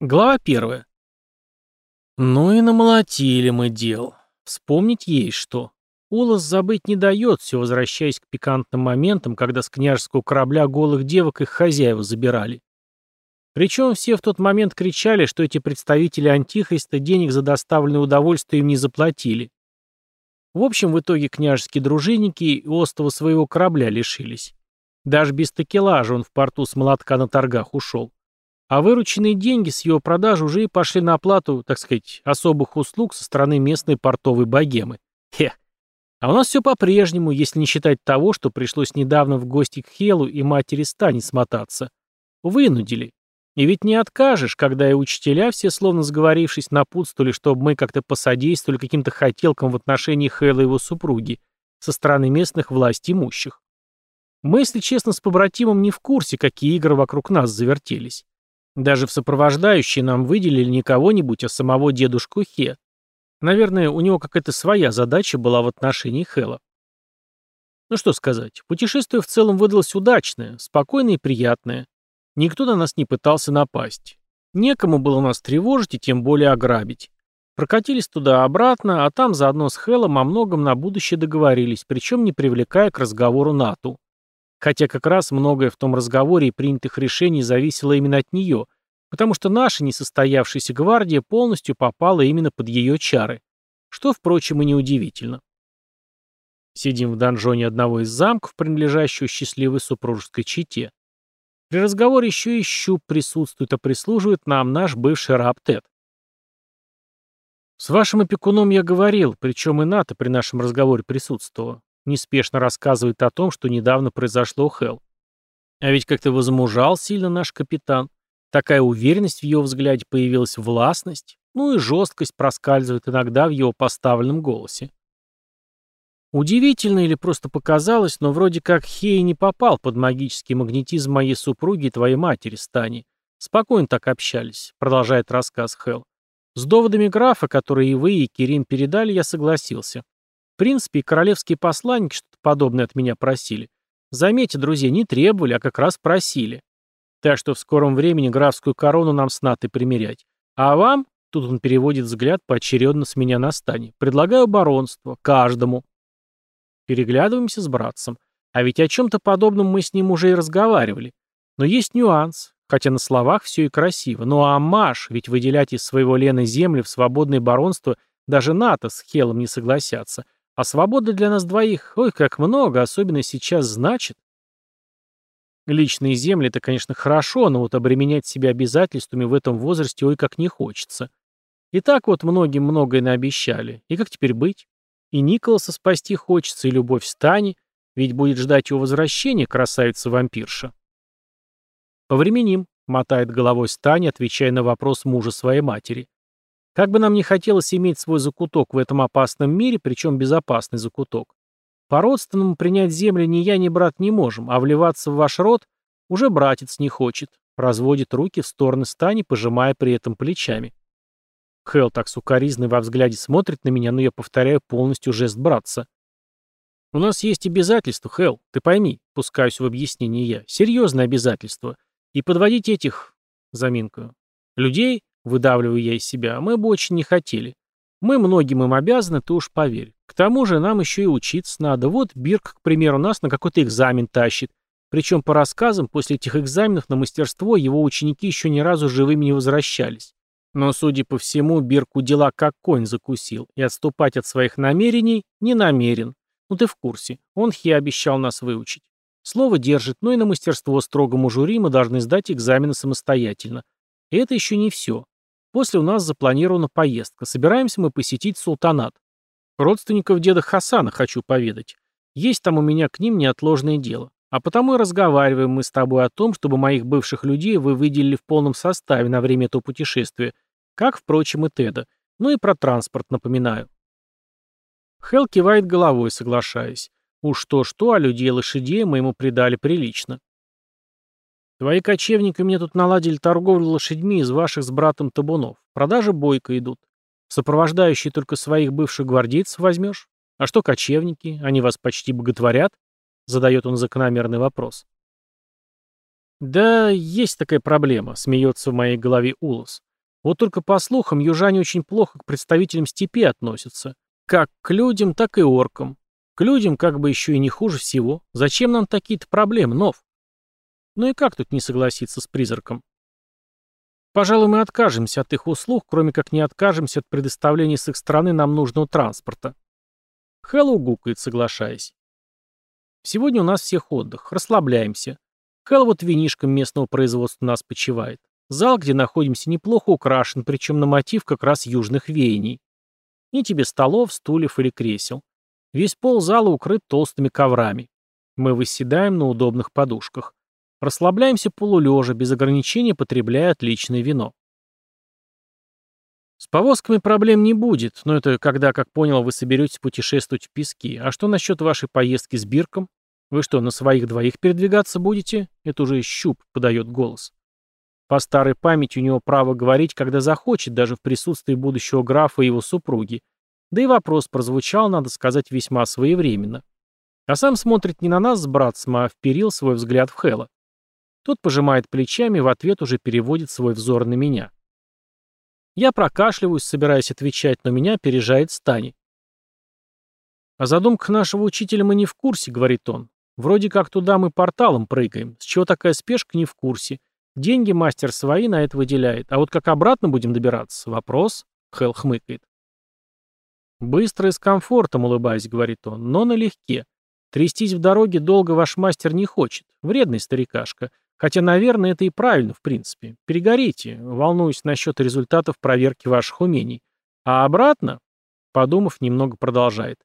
Глава первая. Ну и намолотили мы дел. Вспомнить есть что. Улас забыть не дает, все возвращаясь к пикантным моментам, когда с княжеского корабля голых девок их хозяева забирали. Причем все в тот момент кричали, что эти представители Антихриста денег за доставленное удовольствие им не заплатили. В общем, в итоге княжеские дружинники и остова своего корабля лишились. Даже без такелажа он в порту с молотка на торгах ушел. А вырученные деньги с его продажи уже и пошли на оплату, так сказать, особых услуг со стороны местной портовой богемы. Хе. А у нас все по-прежнему, если не считать того, что пришлось недавно в гости к Хелу и матери Стани смотаться. Вынудили. И ведь не откажешь, когда и учителя, все словно сговорившись, напутствовали, чтобы мы как-то посодействовали каким-то хотелкам в отношении Хэла и его супруги со стороны местных власть имущих. Мы, если честно, с побратимом не в курсе, какие игры вокруг нас завертелись. Даже в сопровождающие нам выделили не кого-нибудь, а самого дедушку Хе. Наверное, у него какая-то своя задача была в отношении Хэла. Ну что сказать, путешествие в целом выдалось удачное, спокойное и приятное. Никто на нас не пытался напасть. Некому было нас тревожить и тем более ограбить. Прокатились туда-обратно, а там заодно с Хелом о многом на будущее договорились, причем не привлекая к разговору НАТО. Хотя как раз многое в том разговоре и принятых решений зависело именно от нее, потому что наша несостоявшаяся гвардия полностью попала именно под ее чары, что, впрочем, и неудивительно. Сидим в донжоне одного из замков, принадлежащего счастливой супружеской чете. При разговоре еще и щуп присутствует, а прислуживает нам наш бывший раб Тед. С вашим опекуном я говорил, причем и НАТО при нашем разговоре присутствовало. Неспешно рассказывает о том, что недавно произошло Хелл. А ведь как-то возмужал сильно наш капитан. Такая уверенность в его взгляде появилась, властность, ну и жесткость проскальзывает иногда в его поставленном голосе. Удивительно или просто показалось, но вроде как Хей не попал под магический магнетизм моей супруги и твоей матери, Стани. Спокойно так общались, продолжает рассказ Хел. С доводами графа, которые и вы, и Кирим передали, я согласился. В принципе, и королевские посланники что-то подобное от меня просили. Заметьте, друзья, не требовали, а как раз просили. Так что в скором времени графскую корону нам с Натой примерять. А вам, тут он переводит взгляд поочередно с меня на стане, предлагаю баронство, каждому. Переглядываемся с братцем. А ведь о чем-то подобном мы с ним уже и разговаривали. Но есть нюанс, хотя на словах все и красиво. Ну а Маш, ведь выделять из своего Лены земли в свободное баронство даже НАТО с Хелом не согласятся. А свобода для нас двоих, ой, как много, особенно сейчас, значит. Личные земли — это, конечно, хорошо, но вот обременять себя обязательствами в этом возрасте ой как не хочется. И так вот многим многое наобещали. И как теперь быть? И Николаса спасти хочется, и любовь Стани, ведь будет ждать его возвращения, красавица-вампирша. «Повременим», — мотает головой Стани, отвечая на вопрос мужа своей матери. Как бы нам ни хотелось иметь свой закуток в этом опасном мире, причем безопасный закуток, по-родственному принять земли ни я, ни брат не можем, а вливаться в ваш род уже братец не хочет, разводит руки в стороны стани, пожимая при этом плечами. Хелл так сукоризный во взгляде смотрит на меня, но я повторяю полностью жест братца. «У нас есть обязательства, Хелл, ты пойми», — пускаюсь в объяснение я, — «серьезные обязательства. И подводить этих...» — заминкаю. «Людей Выдавливаю я из себя. Мы бы очень не хотели. Мы многим им обязаны, ты уж поверь. К тому же нам еще и учиться надо. Вот Бирк, к примеру, нас на какой-то экзамен тащит. Причем, по рассказам, после этих экзаменов на мастерство его ученики еще ни разу живыми не возвращались. Но, судя по всему, Бирку дела как конь закусил, и отступать от своих намерений не намерен. Ну ты в курсе, он Хи обещал нас выучить. Слово держит, но и на мастерство строгому жюри мы должны сдать экзамены самостоятельно. И это еще не все. После у нас запланирована поездка. Собираемся мы посетить султанат. Родственников деда Хасана хочу поведать. Есть там у меня к ним неотложное дело. А потому и разговариваем мы с тобой о том, чтобы моих бывших людей вы выделили в полном составе на время этого путешествия, как, впрочем, и Теда. Ну и про транспорт напоминаю. Хелл кивает головой, соглашаясь. Уж то-что, а людей и лошадей мы ему придали прилично. Твои кочевники мне тут наладили торговлю лошадьми из ваших с братом табунов. Продажи бойко идут. Сопровождающие только своих бывших гвардейцев возьмешь? А что кочевники? Они вас почти боготворят? Задает он закономерный вопрос. Да, есть такая проблема, смеется в моей голове Улос. Вот только по слухам, южане очень плохо к представителям степи относятся. Как к людям, так и оркам. К людям как бы еще и не хуже всего. Зачем нам такие-то проблемы, Нов? Ну и как тут не согласиться с призраком? Пожалуй, мы откажемся от их услуг, кроме как не откажемся от предоставления с их стороны нам нужного транспорта. Хэллоу гукает, соглашаясь. Сегодня у нас всех отдых, расслабляемся. Хэл вот винишком местного производства нас почивает. Зал, где находимся, неплохо украшен, причем на мотив как раз южных веяний. Ни тебе столов, стульев или кресел. Весь пол зала укрыт толстыми коврами. Мы выседаем на удобных подушках. Расслабляемся полулежа, без ограничения потребляя отличное вино. С повозками проблем не будет, но это когда, как понял, вы соберетесь путешествовать в пески. А что насчет вашей поездки с Бирком? Вы что, на своих двоих передвигаться будете? Это уже щуп подает голос. По старой памяти у него право говорить, когда захочет, даже в присутствии будущего графа и его супруги. Да и вопрос прозвучал, надо сказать, весьма своевременно. А сам смотрит не на нас с братцем, а вперил свой взгляд в Хэла. Тот пожимает плечами и в ответ уже переводит свой взор на меня. Я прокашливаюсь, собираясь отвечать, но меня опережает Стани. «О задумках нашего учителя мы не в курсе», — говорит он. «Вроде как туда мы порталом прыгаем. С чего такая спешка, не в курсе. Деньги мастер свои на это выделяет. А вот как обратно будем добираться? Вопрос?» — Хелл хмыкает. «Быстро и с комфортом, улыбаясь, — говорит он, — но налегке. Трястись в дороге долго ваш мастер не хочет. Вредный старикашка. Хотя, наверное, это и правильно, в принципе. Перегорите, волнуюсь насчет результатов проверки ваших умений. А обратно, подумав, немного продолжает.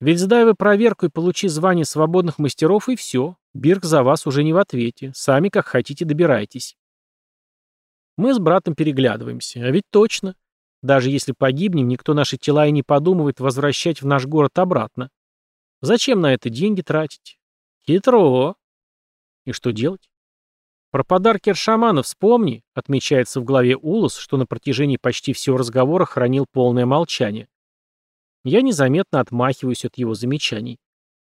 Ведь сдай вы проверку и получи звание свободных мастеров, и все. Бирк за вас уже не в ответе. Сами как хотите добирайтесь. Мы с братом переглядываемся. А ведь точно. Даже если погибнем, никто наши тела и не подумывает возвращать в наш город обратно. Зачем на это деньги тратить? Хитро. И что делать? Про подарки от шамана вспомни, отмечается в главе Улус, что на протяжении почти всего разговора хранил полное молчание. Я незаметно отмахиваюсь от его замечаний.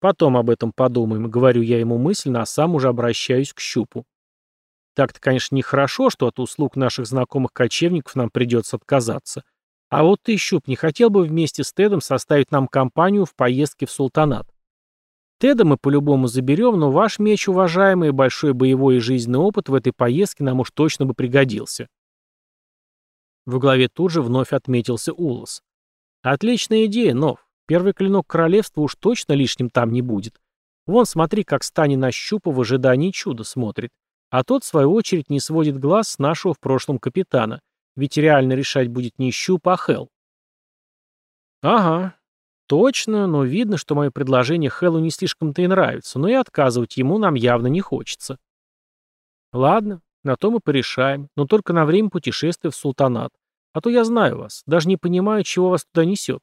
Потом об этом подумаем, говорю я ему мысленно, а сам уже обращаюсь к щупу. Так-то, конечно, нехорошо, что от услуг наших знакомых кочевников нам придется отказаться. А вот ты, щуп, не хотел бы вместе с Тедом составить нам компанию в поездке в султанат? Теда мы по-любому заберем, но ваш меч, уважаемый, большой боевой и жизненный опыт в этой поездке нам уж точно бы пригодился. В главе тут же вновь отметился Улос. Отличная идея, Нов. Первый клинок королевства уж точно лишним там не будет. Вон, смотри, как Стани на щупу в ожидании чуда смотрит. А тот, в свою очередь, не сводит глаз с нашего в прошлом капитана. Ведь реально решать будет не щуп, а Хелл. Ага, точно, но видно, что мое предложение Хеллу не слишком-то и нравится, но и отказывать ему нам явно не хочется. Ладно, на то мы порешаем, но только на время путешествия в султанат. А то я знаю вас, даже не понимаю, чего вас туда несет.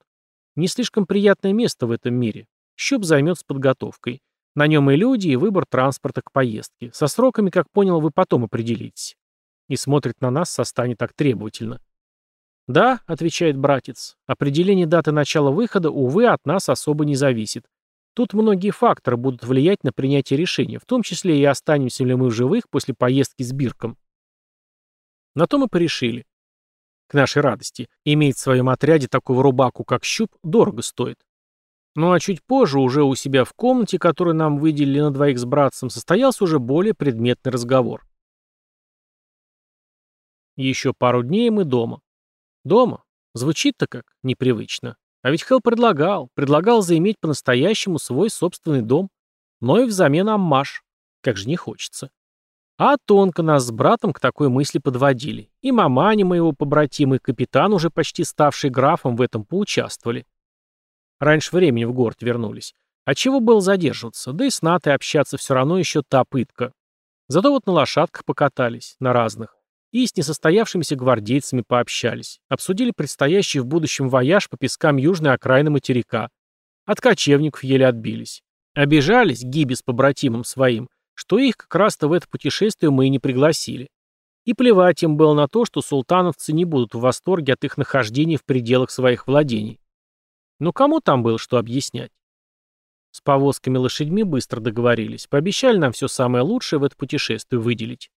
Не слишком приятное место в этом мире. Щуп займется подготовкой. На нем и люди, и выбор транспорта к поездке. Со сроками, как понял, вы потом определитесь. И смотрит на нас со стани так требовательно. «Да», — отвечает братец, — «определение даты начала выхода, увы, от нас особо не зависит. Тут многие факторы будут влиять на принятие решения, в том числе и останемся ли мы в живых после поездки с Бирком». На то мы порешили. К нашей радости, иметь в своем отряде такого рубаку, как Щуп, дорого стоит. Ну а чуть позже, уже у себя в комнате, которую нам выделили на двоих с братцем, состоялся уже более предметный разговор. Еще пару дней мы дома. Дома. Звучит-то как непривычно. А ведь Хелл предлагал, предлагал заиметь по-настоящему свой собственный дом, но и взамен аммаш. Как же не хочется. А тонко нас с братом к такой мысли подводили. И маманя моего побратима, и капитан, уже почти ставший графом, в этом поучаствовали. Раньше времени в город вернулись. А чего было задерживаться? Да и с Натой общаться все равно еще та пытка. Зато вот на лошадках покатались, на разных. И с несостоявшимися гвардейцами пообщались. Обсудили предстоящий в будущем вояж по пескам южной окраины материка. От кочевников еле отбились. Обижались Гиби с побратимом своим, что их как раз-то в это путешествие мы и не пригласили. И плевать им было на то, что султановцы не будут в восторге от их нахождения в пределах своих владений. Но кому там было что объяснять? С повозками лошадьми быстро договорились, пообещали нам все самое лучшее в это путешествие выделить.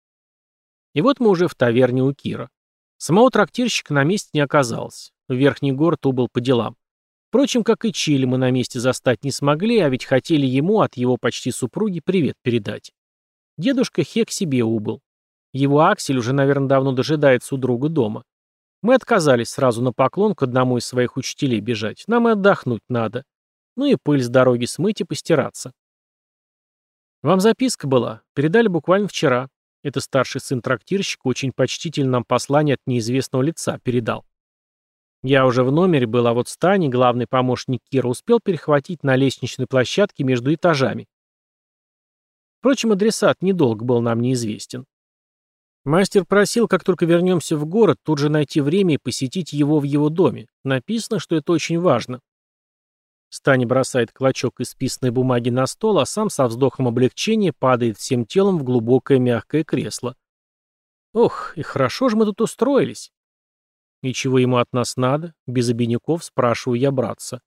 И вот мы уже в таверне у Кира. Самого трактирщика на месте не оказалось. В верхний город убыл по делам. Впрочем, как и Чили, мы на месте застать не смогли, а ведь хотели ему от его почти супруги привет передать. Дедушка Хек себе убыл. Его Аксель уже, наверное, давно дожидается у друга дома. Мы отказались сразу на поклон к одному из своих учителей бежать. Нам и отдохнуть надо. Ну и пыль с дороги смыть и постираться. Вам записка была. Передали буквально вчера. Это старший сын трактирщика очень почтительно нам послание от неизвестного лица передал. Я уже в номере был, а вот Стани, главный помощник Кира, успел перехватить на лестничной площадке между этажами. Впрочем, адресат недолго был нам неизвестен. Мастер просил, как только вернемся в город, тут же найти время и посетить его в его доме. Написано, что это очень важно. Стани бросает клочок исписанной бумаги на стол, а сам со вздохом облегчения падает всем телом в глубокое мягкое кресло. Ох, и хорошо же мы тут устроились. И чего ему от нас надо? Без обиняков спрашиваю я братца.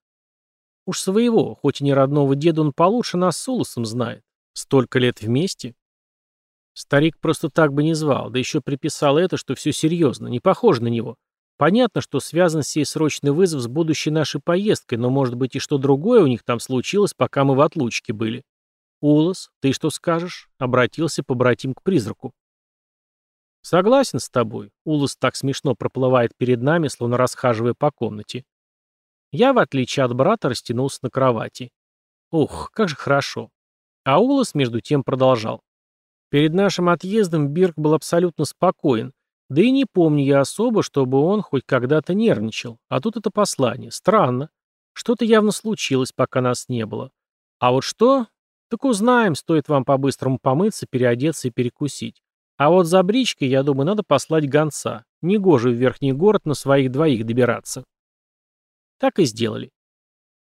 Уж своего, хоть и не родного деда, он получше нас с Улосом знает. Столько лет вместе. Старик просто так бы не звал, да еще приписал это, что все серьезно, не похоже на него. Понятно, что связан сей срочный вызов с будущей нашей поездкой, но может быть и что другое у них там случилось, пока мы в отлучке были. Улас, ты что скажешь? Обратился побратим к призраку. Согласен с тобой. Улас так смешно проплывает перед нами, словно расхаживая по комнате. Я, в отличие от брата, растянулся на кровати. Ух, как же хорошо. А Улас между тем продолжал. Перед нашим отъездом Бирк был абсолютно спокоен, да и не помню я особо, чтобы он хоть когда-то нервничал. А тут это послание. Странно. Что-то явно случилось, пока нас не было. А вот что? Так узнаем, стоит вам по-быстрому помыться, переодеться и перекусить. А вот за бричкой, я думаю, надо послать гонца. Негоже в верхний город на своих двоих добираться. Так и сделали.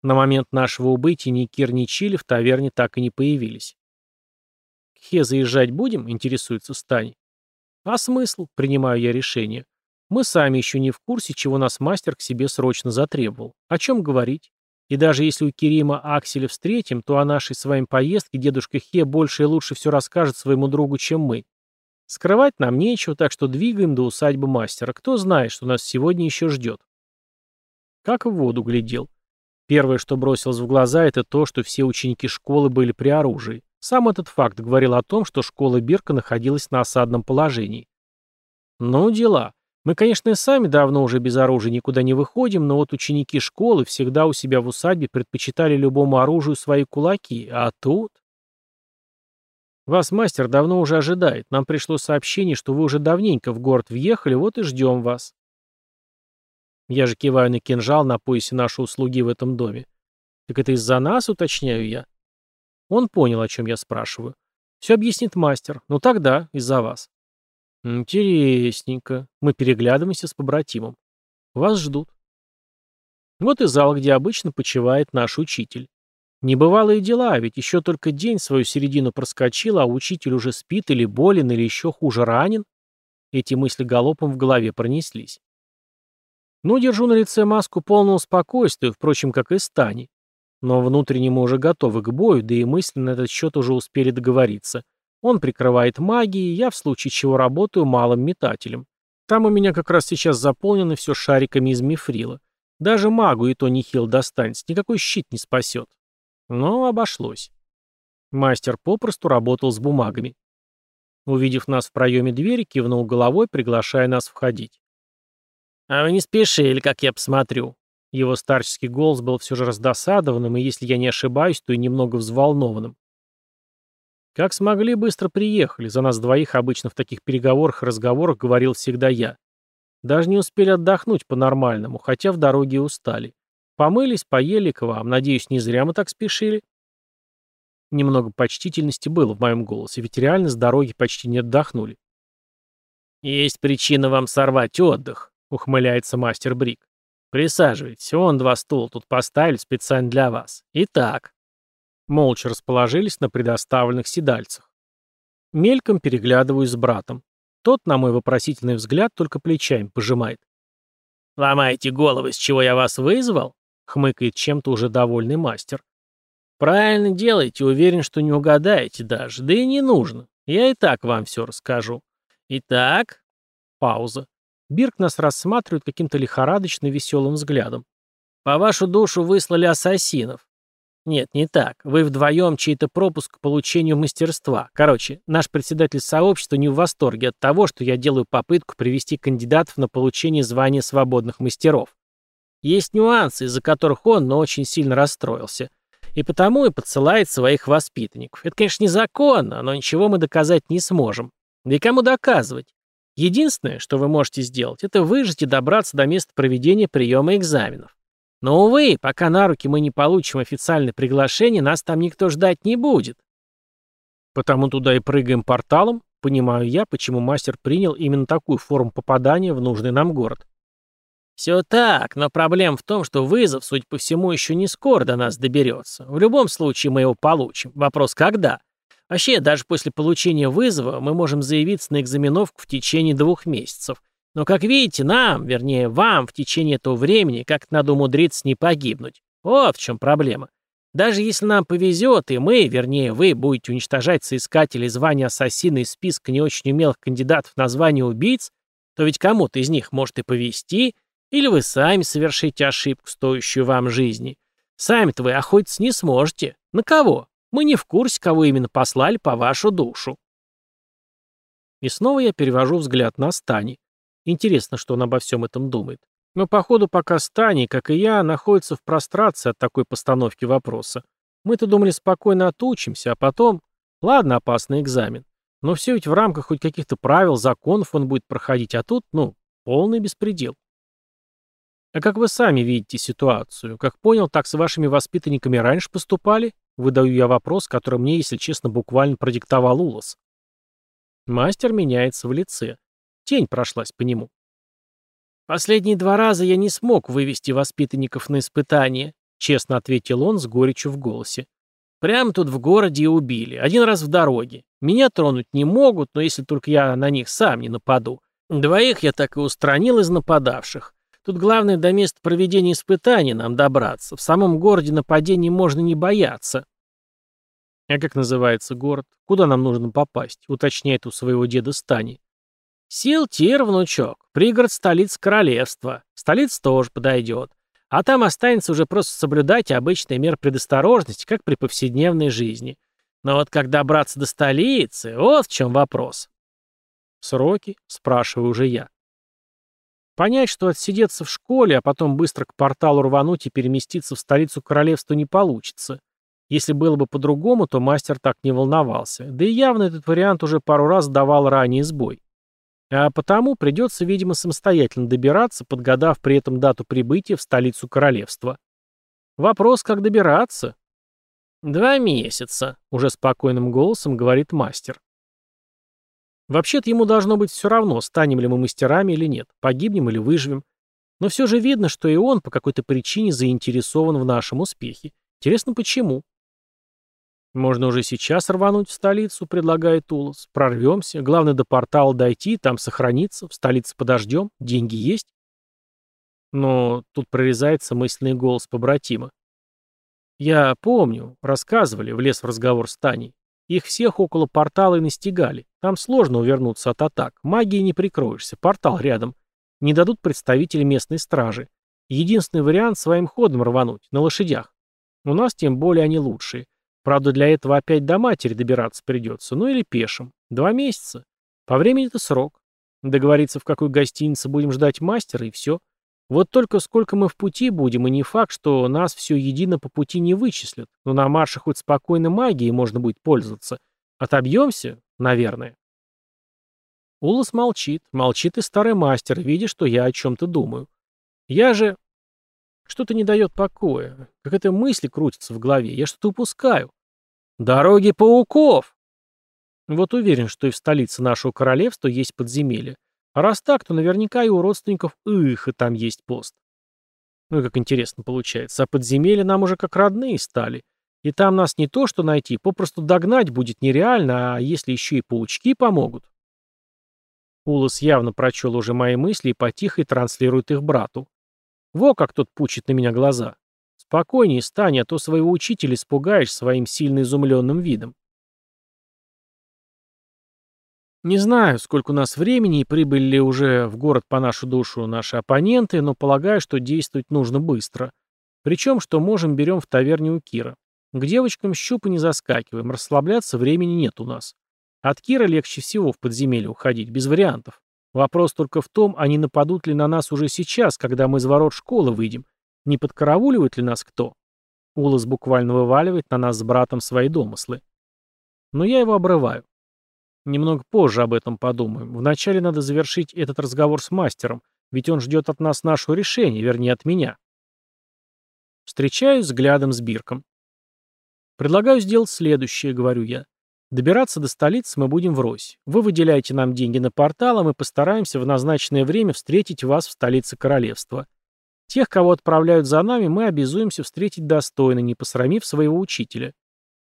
На момент нашего убытия ни Кир, ни Чили в таверне так и не появились. «К Хе заезжать будем?» — интересуется Стань. А смысл? Принимаю я решение. Мы сами еще не в курсе, чего нас мастер к себе срочно затребовал. О чем говорить? И даже если у Керима Акселя встретим, то о нашей с вами поездке дедушка Хе больше и лучше все расскажет своему другу, чем мы. Скрывать нам нечего, так что двигаем до усадьбы мастера. Кто знает, что нас сегодня еще ждет. Как в воду глядел. Первое, что бросилось в глаза, это то, что все ученики школы были при оружии. Сам этот факт говорил о том, что школа Бирка находилась на осадном положении. Ну, дела. Мы, конечно, и сами давно уже без оружия никуда не выходим, но вот ученики школы всегда у себя в усадьбе предпочитали любому оружию свои кулаки, а тут... Вас мастер давно уже ожидает. Нам пришло сообщение, что вы уже давненько в город въехали, вот и ждем вас. Я же киваю на кинжал на поясе нашей услуги в этом доме. Так это из-за нас, уточняю я. Он понял, о чем я спрашиваю. Все объяснит мастер. Ну тогда, из-за вас. Интересненько. Мы переглядываемся с побратимом. Вас ждут. Вот и зал, где обычно почивает наш учитель. Небывалые дела, ведь еще только день свою середину проскочил, а учитель уже спит или болен, или еще хуже ранен. Эти мысли галопом в голове пронеслись. Ну, держу на лице маску полного спокойствия, впрочем, как и Стани. Но внутренне мы уже готовы к бою, да и мысли на этот счет уже успели договориться. Он прикрывает магией, я в случае чего работаю малым метателем. Там у меня как раз сейчас заполнено все шариками из мифрила. Даже магу и то нехил достанется, никакой щит не спасет. Но обошлось. Мастер попросту работал с бумагами. Увидев нас в проеме двери, кивнул головой, приглашая нас входить. «А вы не спешили, как я посмотрю», его старческий голос был все же раздосадованным, и, если я не ошибаюсь, то и немного взволнованным. Как смогли, быстро приехали. За нас двоих обычно в таких переговорах и разговорах говорил всегда я. Даже не успели отдохнуть по-нормальному, хотя в дороге устали. Помылись, поели к вам. Надеюсь, не зря мы так спешили. Немного почтительности было в моем голосе, ведь реально с дороги почти не отдохнули. «Есть причина вам сорвать отдых», — ухмыляется мастер Брик. «Присаживайтесь, вон два стула тут поставили специально для вас. Итак». Молча расположились на предоставленных седальцах. Мельком переглядываюсь с братом. Тот, на мой вопросительный взгляд, только плечами пожимает. «Ломаете головы, с чего я вас вызвал?» — хмыкает чем-то уже довольный мастер. «Правильно делаете, уверен, что не угадаете даже. Да и не нужно. Я и так вам все расскажу. Итак...» Пауза. Бирк нас рассматривает каким-то лихорадочно веселым взглядом. По вашу душу выслали ассасинов. Нет, не так. Вы вдвоем чей-то пропуск к получению мастерства. Короче, наш председатель сообщества не в восторге от того, что я делаю попытку привести кандидатов на получение звания свободных мастеров. Есть нюансы, из-за которых он, но очень сильно расстроился. И потому и подсылает своих воспитанников. Это, конечно, незаконно, но ничего мы доказать не сможем. Да и кому доказывать? Единственное, что вы можете сделать, это выжить и добраться до места проведения приема экзаменов. Но, увы, пока на руки мы не получим официальное приглашение, нас там никто ждать не будет. Потому туда и прыгаем порталом, понимаю я, почему мастер принял именно такую форму попадания в нужный нам город. Все так, но проблема в том, что вызов, судя по всему, еще не скоро до нас доберется. В любом случае мы его получим. Вопрос когда? Вообще, даже после получения вызова мы можем заявиться на экзаменовку в течение двух месяцев. Но, как видите, нам, вернее, вам в течение этого времени как надо умудриться не погибнуть. Вот в чем проблема. Даже если нам повезет, и мы, вернее, вы будете уничтожать соискателей звания ассасина из списка не очень умелых кандидатов на звание убийц, то ведь кому-то из них может и повезти, или вы сами совершите ошибку, стоящую вам жизни. Сами-то вы охотиться не сможете. На кого? Мы не в курсе, кого именно послали по вашу душу. И снова я перевожу взгляд на Стани. Интересно, что он обо всем этом думает. Но, походу, пока Стани, как и я, находится в прострации от такой постановки вопроса. Мы-то думали спокойно отучимся, а потом... Ладно, опасный экзамен. Но все ведь в рамках хоть каких-то правил, законов он будет проходить, а тут, ну, полный беспредел. А как вы сами видите ситуацию? Как понял, так с вашими воспитанниками раньше поступали? Выдаю я вопрос, который мне, если честно, буквально продиктовал Улас. Мастер меняется в лице. Тень прошлась по нему. «Последние два раза я не смог вывести воспитанников на испытание», честно ответил он с горечью в голосе. «Прямо тут в городе и убили. Один раз в дороге. Меня тронуть не могут, но если только я на них сам не нападу. Двоих я так и устранил из нападавших. Тут главное до места проведения испытаний нам добраться. В самом городе нападений можно не бояться». «А как называется город? Куда нам нужно попасть?» уточняет у своего деда Стани. Силтир, внучок, пригород столицы королевства. Столица тоже подойдет. А там останется уже просто соблюдать обычные меры предосторожности, как при повседневной жизни. Но вот как добраться до столицы, вот в чем вопрос. Сроки? Спрашиваю уже я. Понять, что отсидеться в школе, а потом быстро к порталу рвануть и переместиться в столицу королевства не получится. Если было бы по-другому, то мастер так не волновался. Да и явно этот вариант уже пару раз давал ранее сбой. А потому придется, видимо, самостоятельно добираться, подгадав при этом дату прибытия в столицу королевства. Вопрос, как добираться? «Два месяца», — уже спокойным голосом говорит мастер. Вообще-то ему должно быть все равно, станем ли мы мастерами или нет, погибнем или выживем. Но все же видно, что и он по какой-то причине заинтересован в нашем успехе. Интересно, почему? «Можно уже сейчас рвануть в столицу», — предлагает Улас. «Прорвемся. Главное, до портала дойти, там сохраниться. В столице подождем. Деньги есть». Но тут прорезается мысленный голос побратима. «Я помню. Рассказывали. Влез в разговор с Таней. Их всех около портала и настигали. Там сложно увернуться от атак. Магией не прикроешься. Портал рядом. Не дадут представители местной стражи. Единственный вариант своим ходом рвануть, на лошадях. У нас тем более они лучшие. Правда, для этого опять до матери добираться придется, ну или пешим. Два месяца. По времени это срок. Договориться, в какой гостинице будем ждать мастера, и все. Вот только сколько мы в пути будем, и не факт, что нас все едино по пути не вычислят. Но на марше хоть спокойно магией можно будет пользоваться. Отобьемся? Наверное. Улас молчит. Молчит и старый мастер, видя, что я о чем-то думаю. Я же... Что-то не дает покоя. Как это мысли крутятся в голове. Я что-то упускаю. Дороги пауков! Вот уверен, что и в столице нашего королевства есть подземелье. А раз так, то наверняка и у родственников их и там есть пост. Ну и как интересно получается. А подземелья нам уже как родные стали. И там нас не то что найти, попросту догнать будет нереально, а если еще и паучки помогут. Улас явно прочел уже мои мысли и потихо транслирует их брату. Во как тот пучит на меня глаза. Спокойнее стань, а то своего учителя испугаешь своим сильно изумленным видом. Не знаю, сколько у нас времени и прибыли ли уже в город по нашу душу наши оппоненты, но полагаю, что действовать нужно быстро. Причем, что можем, берем в таверне у Кира. К девочкам щупы не заскакиваем, расслабляться времени нет у нас. От Кира легче всего в подземелье уходить, без вариантов. Вопрос только в том, а не нападут ли на нас уже сейчас, когда мы из ворот школы выйдем. Не подкарауливает ли нас кто? Улас буквально вываливает на нас с братом свои домыслы. Но я его обрываю. Немного позже об этом подумаем. Вначале надо завершить этот разговор с мастером, ведь он ждет от нас нашего решения, вернее, от меня. Встречаюсь взглядом с Бирком. Предлагаю сделать следующее, говорю я. Добираться до столицы мы будем врозь. Вы выделяете нам деньги на портал, а мы постараемся в назначенное время встретить вас в столице королевства. Тех, кого отправляют за нами, мы обязуемся встретить достойно, не посрамив своего учителя.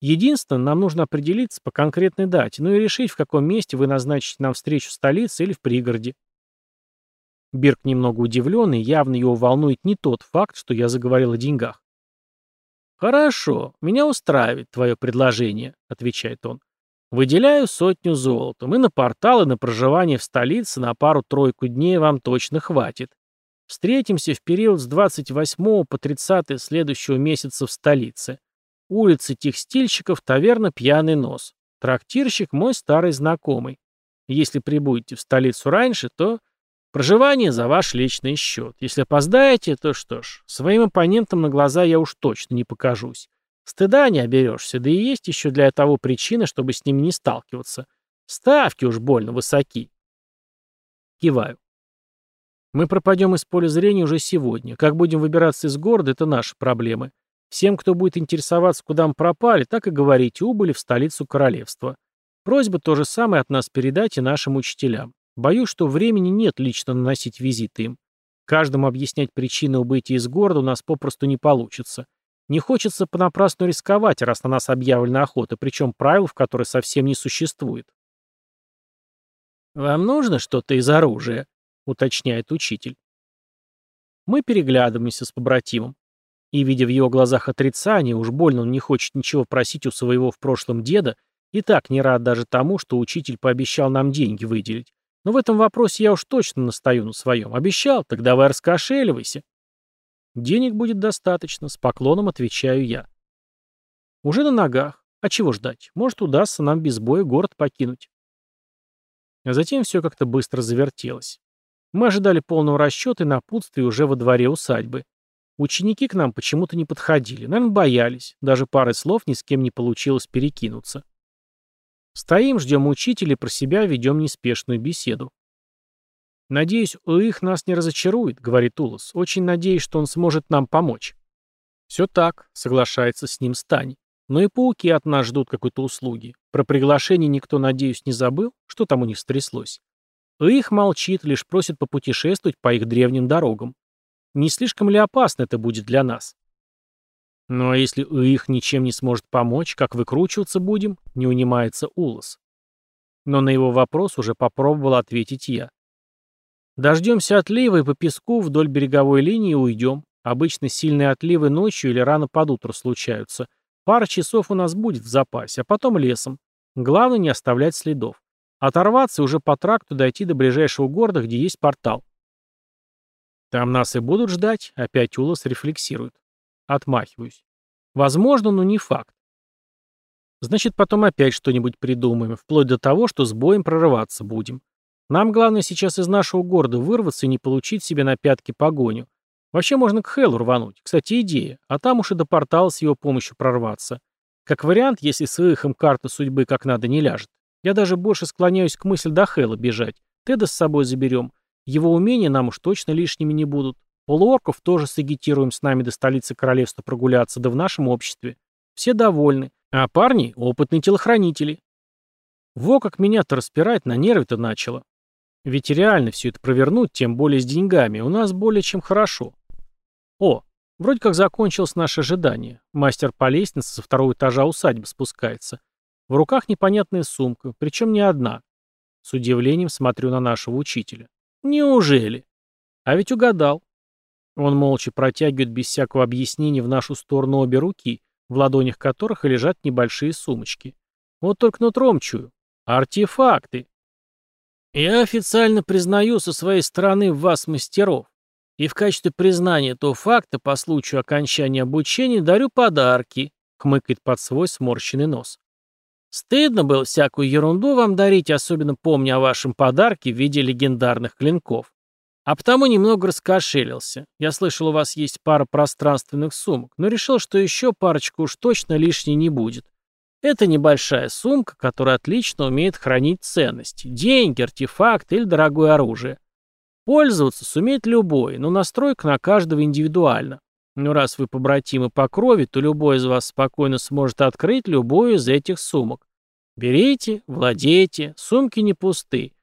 Единственное, нам нужно определиться по конкретной дате, ну и решить, в каком месте вы назначите нам встречу в столице или в пригороде. Бирк немного удивленный, явно его волнует не тот факт, что я заговорил о деньгах. «Хорошо, меня устраивает твое предложение», — отвечает он. «Выделяю сотню золотом, и на портал, и на проживание в столице на пару-тройку дней вам точно хватит. Встретимся в период с 28 по 30 следующего месяца в столице. Улица текстильщиков, таверна «Пьяный нос». Трактирщик мой старый знакомый. Если прибудете в столицу раньше, то проживание за ваш личный счет. Если опоздаете, то что ж, своим оппонентам на глаза я уж точно не покажусь. Стыда не оберешься, да и есть еще для того причина, чтобы с ними не сталкиваться. Ставки уж больно высоки. Киваю. Мы пропадем из поля зрения уже сегодня. Как будем выбираться из города, это наши проблемы. Всем, кто будет интересоваться, куда мы пропали, так и говорите, убыли в столицу королевства. Просьба то же самое от нас передать и нашим учителям. Боюсь, что времени нет лично наносить визиты им. Каждому объяснять причины убытия из города у нас попросту не получится. Не хочется понапрасну рисковать, раз на нас объявлена охота, причем правил, в которой совсем не существует. «Вам нужно что-то из оружия?» — уточняет учитель. Мы переглядываемся с побратимом. И, видя в его глазах отрицание, уж больно он не хочет ничего просить у своего в прошлом деда, и так не рад даже тому, что учитель пообещал нам деньги выделить. Но в этом вопросе я уж точно настаю на своем. Обещал, так давай раскошеливайся. Денег будет достаточно, с поклоном отвечаю я. Уже на ногах. А чего ждать? Может, удастся нам без боя город покинуть. А затем все как-то быстро завертелось. Мы ожидали полного расчета и напутствия уже во дворе усадьбы. Ученики к нам почему-то не подходили, наверное, боялись, даже пары слов ни с кем не получилось перекинуться. Стоим, ждем учителя про себя ведем неспешную беседу. «Надеюсь, их нас не разочарует», — говорит Улас. «Очень надеюсь, что он сможет нам помочь». «Все так», — соглашается с ним Стань. «Но и пауки от нас ждут какой-то услуги. Про приглашение никто, надеюсь, не забыл? Что там у них стряслось?» Их молчит, лишь просит попутешествовать по их древним дорогам. Не слишком ли опасно это будет для нас? Ну а если их ничем не сможет помочь, как выкручиваться будем, не унимается Улас. Но на его вопрос уже попробовал ответить я. Дождемся отлива и по песку вдоль береговой линии уйдем. Обычно сильные отливы ночью или рано под утро случаются. Пара часов у нас будет в запасе, а потом лесом. Главное не оставлять следов. Оторваться уже по тракту дойти до ближайшего города, где есть портал. Там нас и будут ждать, опять Улас рефлексирует. Отмахиваюсь. Возможно, но не факт. Значит, потом опять что-нибудь придумаем, вплоть до того, что с боем прорываться будем. Нам главное сейчас из нашего города вырваться и не получить себе на пятки погоню. Вообще можно к Хеллу рвануть. Кстати, идея. А там уж и до портала с его помощью прорваться. Как вариант, если с выехом карта судьбы как надо не ляжет. Я даже больше склоняюсь к мысли до Хэлла бежать. Теда с собой заберем. Его умения нам уж точно лишними не будут. Полуорков тоже сагитируем с нами до столицы королевства прогуляться, да в нашем обществе. Все довольны. А парни — опытные телохранители. Во как меня-то распирать на нервы-то начало. Ведь реально все это провернуть, тем более с деньгами, у нас более чем хорошо. О, вроде как закончилось наше ожидание. Мастер по лестнице со второго этажа усадьбы спускается. В руках непонятная сумка, причем не одна. С удивлением смотрю на нашего учителя. Неужели? А ведь угадал. Он молча протягивает без всякого объяснения в нашу сторону обе руки, в ладонях которых лежат небольшие сумочки. Вот только нутром чую. Артефакты. Я официально признаю со своей стороны вас мастеров. И в качестве признания этого факта по случаю окончания обучения дарю подарки, хмыкает под свой сморщенный нос. Стыдно было всякую ерунду вам дарить, особенно помня о вашем подарке в виде легендарных клинков. А потому немного раскошелился. Я слышал, у вас есть пара пространственных сумок, но решил, что еще парочку уж точно лишней не будет. Это небольшая сумка, которая отлично умеет хранить ценности, деньги, артефакты или дорогое оружие. Пользоваться сумеет любой, но настройка на каждого индивидуальна. Но раз вы побратимы по крови, то любой из вас спокойно сможет открыть любую из этих сумок. Берите, владейте, сумки не пусты.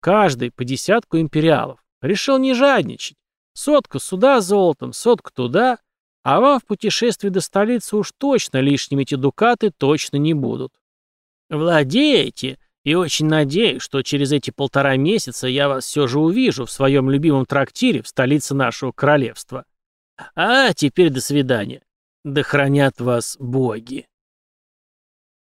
Каждый по десятку империалов. Решил не жадничать. Сотка сюда золотом, сотка туда. А вам в путешествии до столицы уж точно лишними эти дукаты точно не будут. Владеете, и очень надеюсь, что через эти полтора месяца я вас все же увижу в своем любимом трактире в столице нашего королевства. А теперь до свидания. Да хранят вас боги.